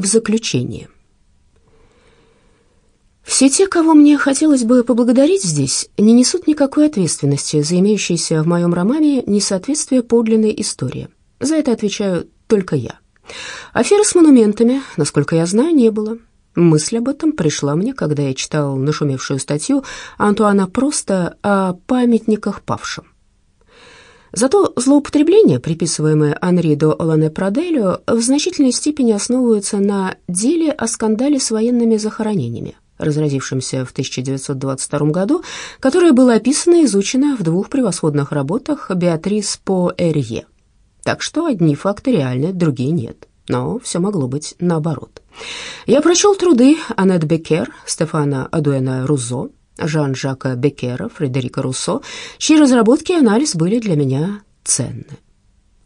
в заключение. Все те, кого мне хотелось бы поблагодарить здесь, не несут никакой ответственности за имеющееся в моем романе несоответствие подлинной истории. За это отвечаю только я. Аферы с монументами, насколько я знаю, не было. Мысль об этом пришла мне, когда я читал нашумевшую статью Антуана Просто о памятниках павшим. Зато злоупотребления, приписываемые Анри до Олане Праделю, в значительной степени основываются на деле о скандале с военными захоронениями, разразившемся в 1922 году, которое было описано и изучено в двух превосходных работах Беатрис по Эрье. Так что одни факты реальны, другие нет. Но все могло быть наоборот. Я прочел труды Аннет Беккер, Стефана Адуэна Рузо, Жан-Жака Беккера, Фредерика Руссо, чьи разработки и анализ были для меня ценны.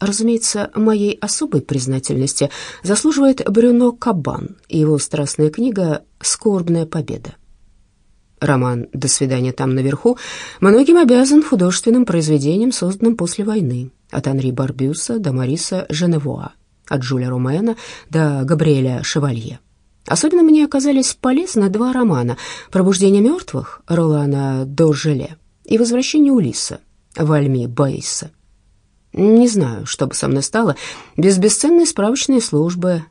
Разумеется, моей особой признательности заслуживает Брюно Кабан и его страстная книга «Скорбная победа». Роман «До свидания там наверху» многим обязан художественным произведением, созданным после войны, от Анри Барбюса до Мариса Женевуа, от Жюля Ромена до Габриэля Шевалье. Особенно мне оказались полезны два романа «Пробуждение мертвых» Ролана Доржеле и «Возвращение Улиса» Вальми Бейса. Не знаю, что бы со мной стало без бесценной справочной службы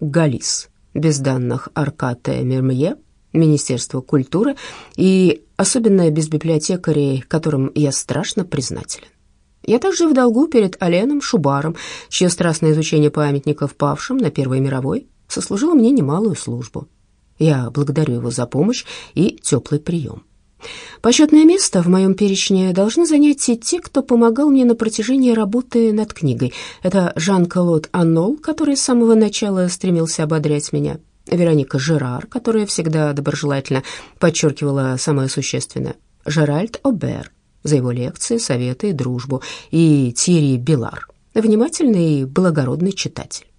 «Галис», без данных Аркате Мермье, Министерства культуры и особенно без библиотекарей, которым я страшно признателен. Я также в долгу перед Оленом Шубаром, чье страстное изучение памятников павшим на Первой мировой сослужила мне немалую службу. Я благодарю его за помощь и теплый прием. Почетное место в моем перечне должны занять и те, кто помогал мне на протяжении работы над книгой. Это Жан-Клод Аннол, который с самого начала стремился ободрять меня, Вероника Жерар, которая всегда доброжелательно подчеркивала самое существенное, Жеральд Обер за его лекции, советы и дружбу, и Тири Белар, внимательный и благородный читатель.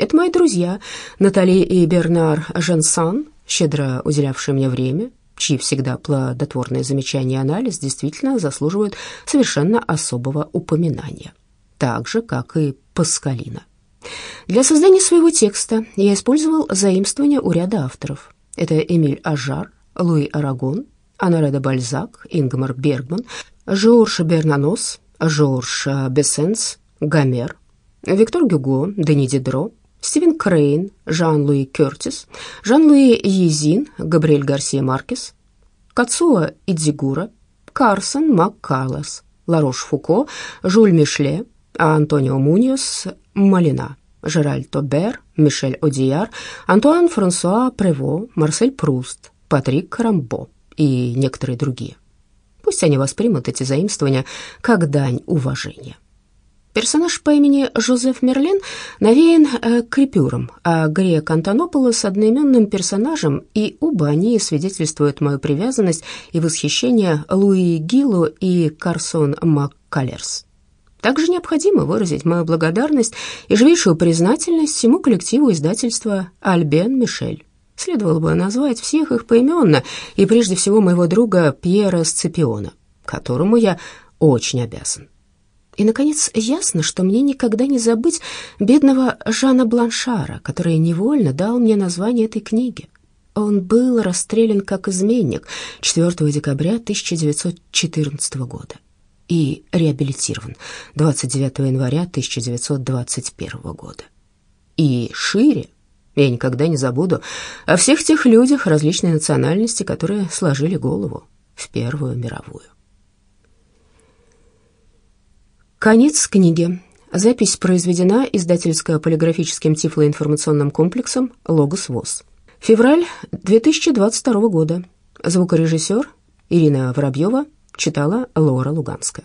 Это мои друзья Натали и Бернар Женсан, щедро уделявшие мне время, чьи всегда плодотворные замечания и анализ действительно заслуживают совершенно особого упоминания, так же, как и Паскалина. Для создания своего текста я использовал заимствования у ряда авторов. Это Эмиль Ажар, Луи Арагон, Оноре де Бальзак, Ингмар Бергман, Жорж Бернанос, Жорж Брассенс, Гомер, Виктор Гюго, Дени Дидро, Стивен Крейн, Жан-Луи Кертис, Жан-Луи Езин, Габриэль Гарсия Маркес, Кацуа Идзигура, Карсон Маккалас, Ларош Фуко, Жюль Мишле, Антонио Муньос, Малина, Жераль Тобер, Мишель Одияр, Антуан Франсуа Прево, Марсель Пруст, Патрик Рамбо и некоторые другие. Пусть они воспримут эти заимствования как дань уважения. Персонаж по имени Жозеф Мерлен навеян э, крепюром, а Грея Антонополос с одноименным персонажем, и оба они свидетельствуют мою привязанность и восхищение Луи Гиллу и Карсон МакКалерс. Также необходимо выразить мою благодарность и живейшую признательность всему коллективу издательства «Альбен Мишель». Следовало бы назвать всех их поименно, и прежде всего моего друга Пьера Сципиона, которому я очень обязан. И, наконец, ясно, что мне никогда не забыть бедного Жана Бланшара, который невольно дал мне название этой книги. Он был расстрелян как изменник 4 декабря 1914 года и реабилитирован 29 января 1921 года. И шире я никогда не забуду о всех тех людях различной национальности, которые сложили голову в Первую мировую. Конец книги. Запись произведена издательско-полиграфическим тифлоинформационным комплексом «Логос ВОЗ». Февраль 2022 года. Звукорежиссер Ирина Воробьева читала Лора Луганская.